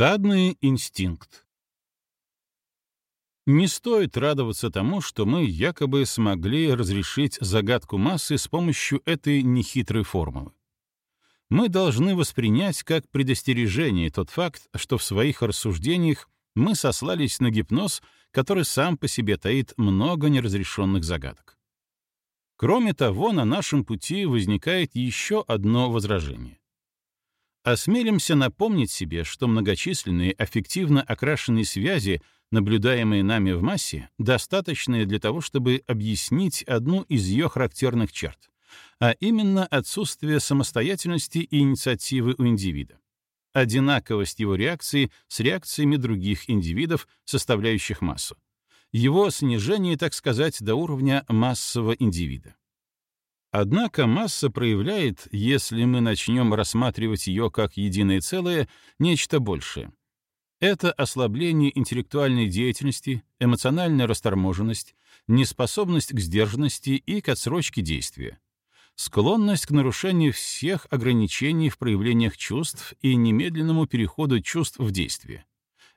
Стадный инстинкт. Не стоит радоваться тому, что мы якобы смогли разрешить загадку массы с помощью этой нехитрой формулы. Мы должны воспринять как предостережение тот факт, что в своих рассуждениях мы сослались на гипноз, который сам по себе таит много неразрешенных загадок. Кроме того, на нашем пути возникает еще одно возражение. Осмелимся напомнить себе, что многочисленные аффективно окрашенные связи, наблюдаемые нами в массе, достаточны для того, чтобы объяснить одну из ее характерных черт, а именно отсутствие самостоятельности и инициативы у индивида, одинаковость его реакции с реакциями других индивидов, составляющих массу, его снижение, так сказать, до уровня массового индивида. Однако масса проявляет, если мы начнем рассматривать ее как единое целое, нечто большее. Это ослабление интеллектуальной деятельности, эмоциональная расторможенность, неспособность к сдержанности и к отсрочке действия, склонность к нарушению всех ограничений в проявлениях чувств и немедленному переходу чувств в действие,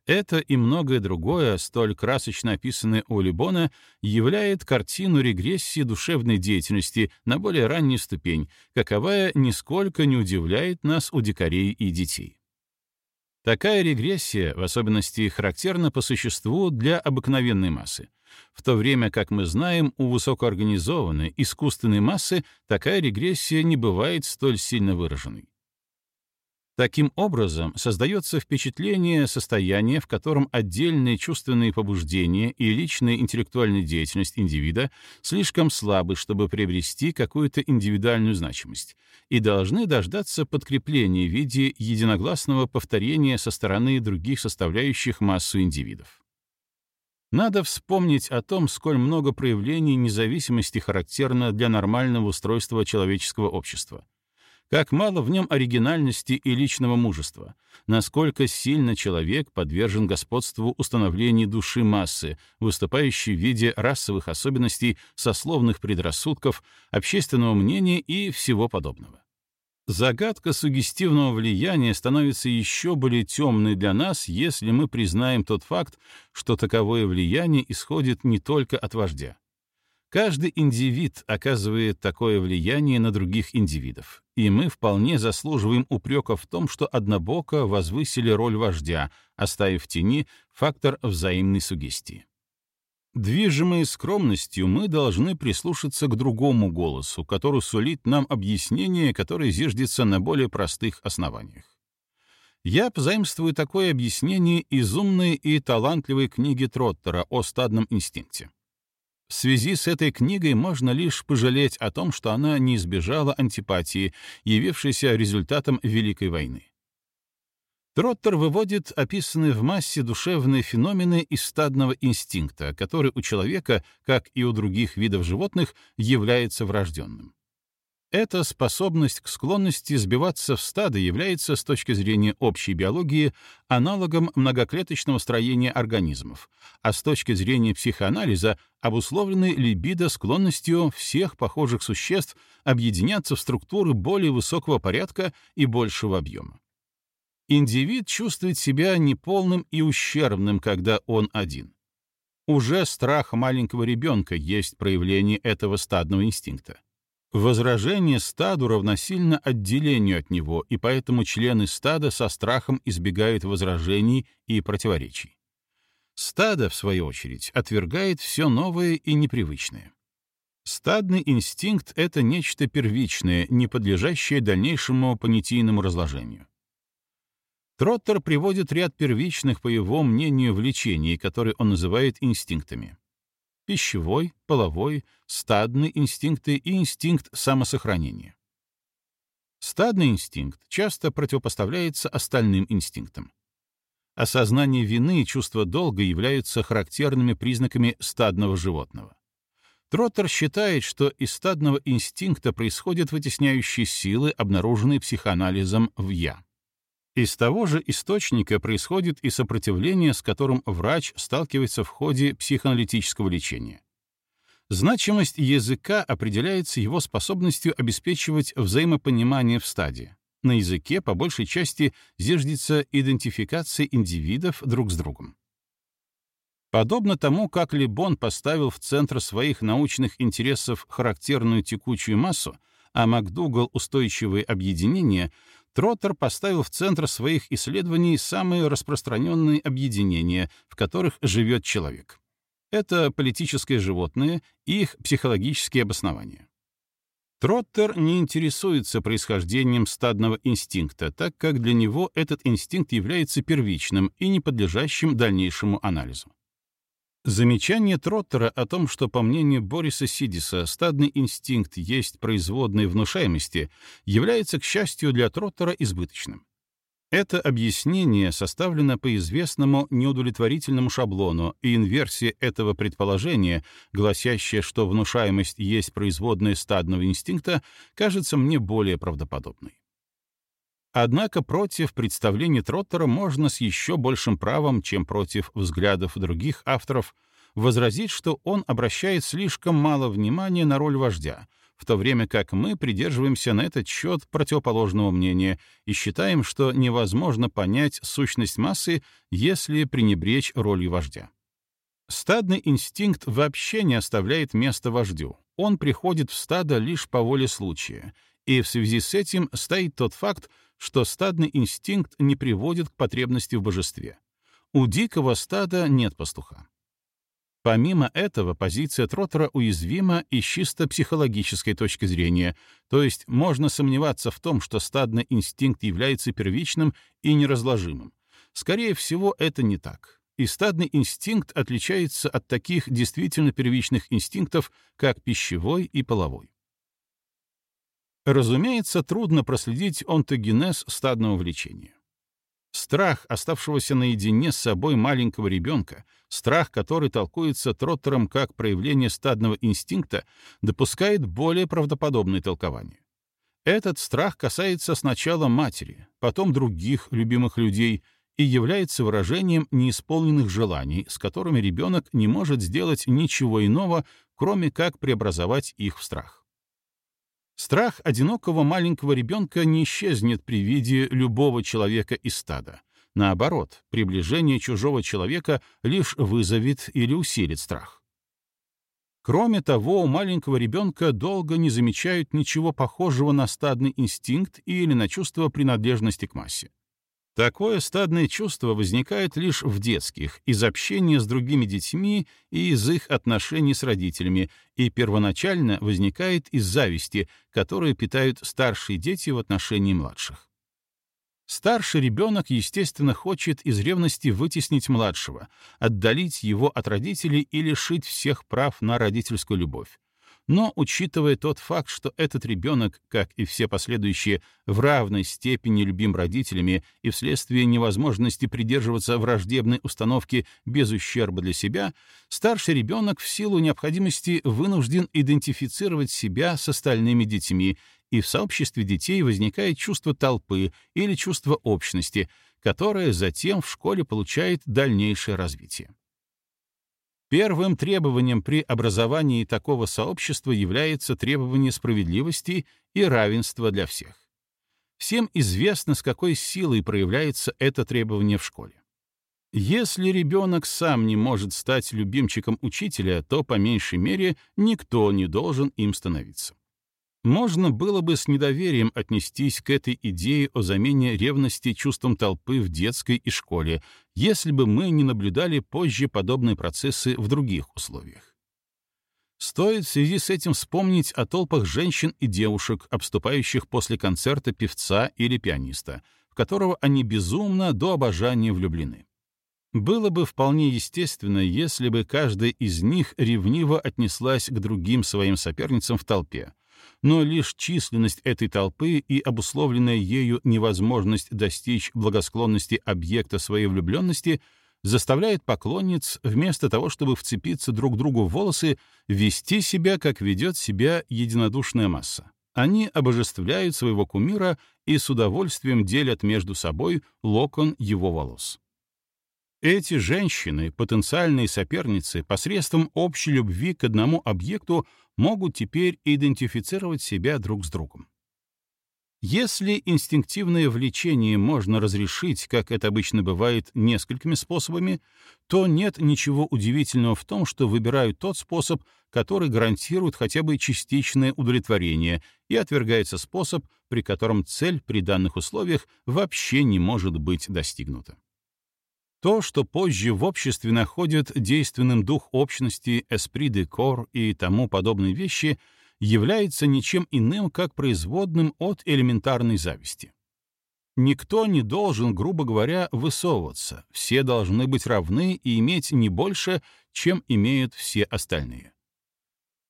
это и многое другое, столь красочно описанное у Либона, являет картину регрессии душевной деятельности на более раннюю ступень, каковая нисколько не удивляет нас у дикарей и детей. Такая регрессия, в особенности, характерна по существу для обыкновенной массы, в то время как мы знаем, у высокоорганизованной, искусственной массы такая регрессия не бывает столь сильно выраженной. Таким образом, создается впечатление состояния, в котором отдельные чувственные побуждения и личная интеллектуальная деятельность индивида слишком слабы, чтобы приобрести какую-то индивидуальную значимость, и должны дождаться подкрепления в виде единогласного повторения со стороны других составляющих массу индивидов. Надо вспомнить о том, сколь много проявлений независимости характерно для нормального устройства человеческого общества — как мало в нем оригинальности и личного мужества, насколько сильно человек подвержен господству установлений души массы, выступающей в виде расовых особенностей, сословных предрассудков, общественного мнения и всего подобного. Загадка сугестивного влияния становится еще более темной для нас, если мы признаем тот факт, что таковое влияние исходит не только от вождя. Каждый индивид оказывает такое влияние на других индивидов, и мы вполне заслуживаем упрека в том, что однобоко возвысили роль вождя, оставив в тени фактор взаимной сугестии. Движимые скромностью, мы должны прислушаться к другому голосу, который сулит нам объяснение, которое зиждется на более простых основаниях. Я позаимствую такое объяснение из умной и талантливой книги Троттера о стадном инстинкте. В связи с этой книгой можно лишь пожалеть о том, что она не избежала антипатии, явившейся результатом Великой войны. Троттер выводит описанные в массе душевные феномены из стадного инстинкта, который у человека, как и у других видов животных, является врожденным. Эта способность к склонности сбиваться в стадо является с точки зрения общей биологии аналогом многоклеточного строения организмов, а с точки зрения психоанализа обусловлены либидо склонностью всех похожих существ объединяться в структуры более высокого порядка и большего объема. Индивид чувствует себя неполным и ущербным, когда он один. Уже страх маленького ребенка есть проявление этого стадного инстинкта. Возражение стаду равносильно отделению от него, и поэтому члены стада со страхом избегают возражений и противоречий. Стадо, в свою очередь, отвергает все новое и непривычное. Стадный инстинкт — это нечто первичное, не подлежащее дальнейшему понятийному разложению. Троттер приводит ряд первичных, по его мнению, влечений, которые он называет инстинктами пищевой, половой, стадный инстинкты и инстинкт самосохранения. Стадный инстинкт часто противопоставляется остальным инстинктам. Осознание вины и чувство долга являются характерными признаками стадного животного. Троттер считает, что из стадного инстинкта происходят вытесняющие силы, обнаруженные психоанализом в «я». Из того же источника происходит и сопротивление, с которым врач сталкивается в ходе психоаналитического лечения. Значимость языка определяется его способностью обеспечивать взаимопонимание в стадии. На языке по большей части зиждется идентификация индивидов друг с другом. Подобно тому, как Лебон поставил в центр своих научных интересов характерную текучую массу, а МакДугал — устойчивые объединения, Троттер поставил в центр своих исследований самые распространенные объединения, в которых живет человек. Это политическое животное и их психологические обоснования. Троттер не интересуется происхождением стадного инстинкта, так как для него этот инстинкт является первичным и не подлежащим дальнейшему анализу. Замечание Троттера о том, что, по мнению Бориса Сидиса, стадный инстинкт есть производной внушаемости, является, к счастью для Троттера, избыточным. Это объяснение составлено по известному неудовлетворительному шаблону, и инверсия этого предположения, гласящая, что внушаемость есть производная стадного инстинкта, кажется мне более правдоподобной. Однако против представлений Троттера можно с еще большим правом, чем против взглядов других авторов, возразить, что он обращает слишком мало внимания на роль вождя — в то время как мы придерживаемся на этот счет противоположного мнения и считаем, что невозможно понять сущность массы, если пренебречь ролью вождя. Стадный инстинкт вообще не оставляет места вождю. Он приходит в стадо лишь по воле случая, и в связи с этим стоит тот факт, что стадный инстинкт не приводит к потребности в божестве. У дикого стада нет пастуха. Помимо этого, позиция Троттера уязвима и с чисто психологической точки зрения, то есть можно сомневаться в том, что стадный инстинкт является первичным и неразложимым. Скорее всего, это не так. И стадный инстинкт отличается от таких действительно первичных инстинктов, как пищевой и половой. Разумеется, трудно проследить онтогенез стадного влечения. Страх оставшегося наедине с собой маленького ребенка, страх, который толкуется Троттером как проявление стадного инстинкта, допускает более правдоподобное толкование. Этот страх касается сначала матери, потом других любимых людей и является выражением неисполненных желаний, с которыми ребенок не может сделать ничего иного, кроме как преобразовать их в страх. Страх одинокого маленького ребенка не исчезнет при виде любого человека из стада. Наоборот, приближение чужого человека лишь вызовет или усилит страх. Кроме того, у маленького ребенка долго не замечают ничего похожего на стадный инстинкт или на чувство принадлежности к массе. Такое стадное чувство возникает лишь в детских, из общения с другими детьми и из их отношений с родителями, и первоначально возникает из зависти, которую питают старшие дети в отношении младших. Старший ребенок, естественно, хочет из ревности вытеснить младшего, отдалить его от родителей и лишить всех прав на родительскую любовь. Но, учитывая тот факт, что этот ребенок, как и все последующие, в равной степени любим родителями и вследствие невозможности придерживаться враждебной установки без ущерба для себя, старший ребенок в силу необходимости вынужден идентифицировать себя с остальными детьми, и в сообществе детей возникает чувство толпы или чувство общности, которое затем в школе получает дальнейшее развитие. Первым требованием при образовании такого сообщества является требование справедливости и равенства для всех. Всем известно, с какой силой проявляется это требование в школе. Если ребенок сам не может стать любимчиком учителя, то, по меньшей мере, никто не должен им становиться. Можно было бы с недоверием отнестись к этой идее о замене ревности чувством толпы в детской и школе, если бы мы не наблюдали позже подобные процессы в других условиях. Стоит в связи с этим вспомнить о толпах женщин и девушек, обступающих после концерта певца или пианиста, в которого они безумно до обожания влюблены. Было бы вполне естественно, если бы каждая из них ревниво отнеслась к другим своим соперницам в толпе, но лишь численность этой толпы и обусловленная ею невозможность достичь благосклонности объекта своей влюбленности заставляет поклонниц, вместо того, чтобы вцепиться друг другу в волосы, вести себя, как ведет себя единодушная масса. Они обожествляют своего кумира и с удовольствием делят между собой локон его волос. Эти женщины, потенциальные соперницы, посредством общей любви к одному объекту могут теперь идентифицировать себя друг с другом. Если инстинктивное влечение можно разрешить, как это обычно бывает, несколькими способами, то нет ничего удивительного в том, что выбирают тот способ, который гарантирует хотя бы частичное удовлетворение, и отвергается способ, при котором цель при данных условиях вообще не может быть достигнута. То, что позже в обществе находят действенным дух общности, de corps и тому подобные вещи — является ничем иным, как производным от элементарной зависти. Никто не должен, грубо говоря, высовываться, все должны быть равны и иметь не больше, чем имеют все остальные.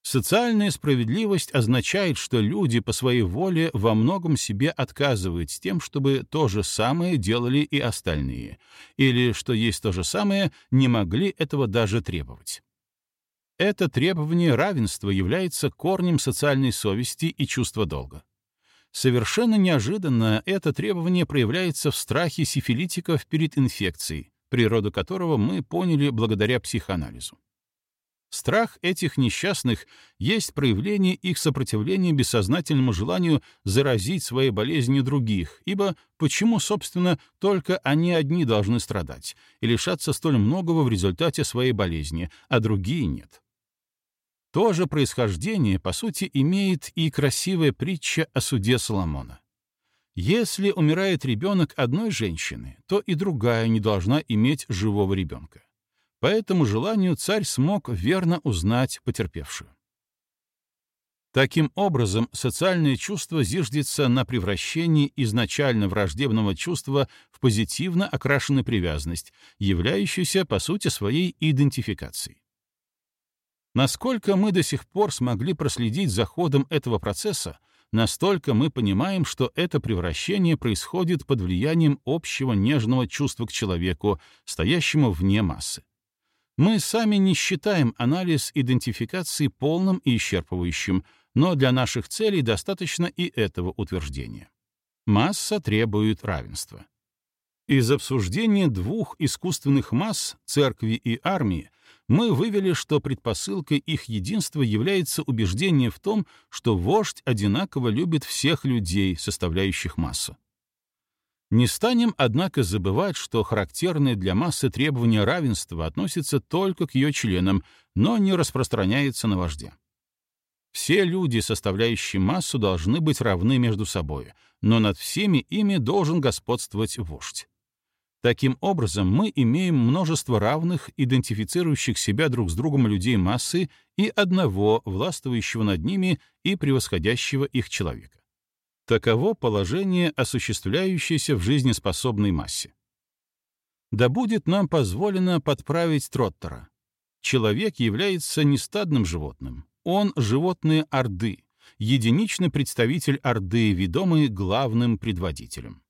Социальная справедливость означает, что люди по своей воле во многом себе отказывают с тем, чтобы то же самое делали и остальные, или, что есть то же самое, не могли этого даже требовать. Это требование равенства является корнем социальной совести и чувства долга. Совершенно неожиданно это требование проявляется в страхе сифилитиков перед инфекцией, природу которого мы поняли благодаря психоанализу. Страх этих несчастных есть проявление их сопротивления бессознательному желанию заразить своей болезнью других, ибо почему, собственно, только они одни должны страдать и лишаться столь многого в результате своей болезни, а другие нет? То же происхождение, по сути, имеет и красивая притча о суде Соломона. Если умирает ребенок одной женщины, то и другая не должна иметь живого ребенка. По этому желанию царь смог верно узнать потерпевшую. Таким образом, социальное чувство зиждется на превращении изначально враждебного чувства в позитивно окрашенную привязанность, являющуюся, по сути, своей идентификацией. Насколько мы до сих пор смогли проследить за ходом этого процесса, настолько мы понимаем, что это превращение происходит под влиянием общего нежного чувства к человеку, стоящему вне массы. Мы сами не считаем анализ идентификации полным и исчерпывающим, но для наших целей достаточно и этого утверждения. Масса требует равенства. Из обсуждения двух искусственных масс, церкви и армии, мы вывели, что предпосылкой их единства является убеждение в том, что вождь одинаково любит всех людей, составляющих массу. Не станем, однако, забывать, что характерное для массы требование равенства относится только к ее членам, но не распространяется на вождя. Все люди, составляющие массу, должны быть равны между собой, но над всеми ими должен господствовать вождь. Таким образом, мы имеем множество равных, идентифицирующих себя друг с другом людей массы и одного, властвующего над ними и превосходящего их человека. Таково положение, осуществляющееся в жизнеспособной массе. Да будет нам позволено подправить Троттера. Человек является не стадным животным, он — животное Орды, единичный представитель Орды, ведомый главным предводителем.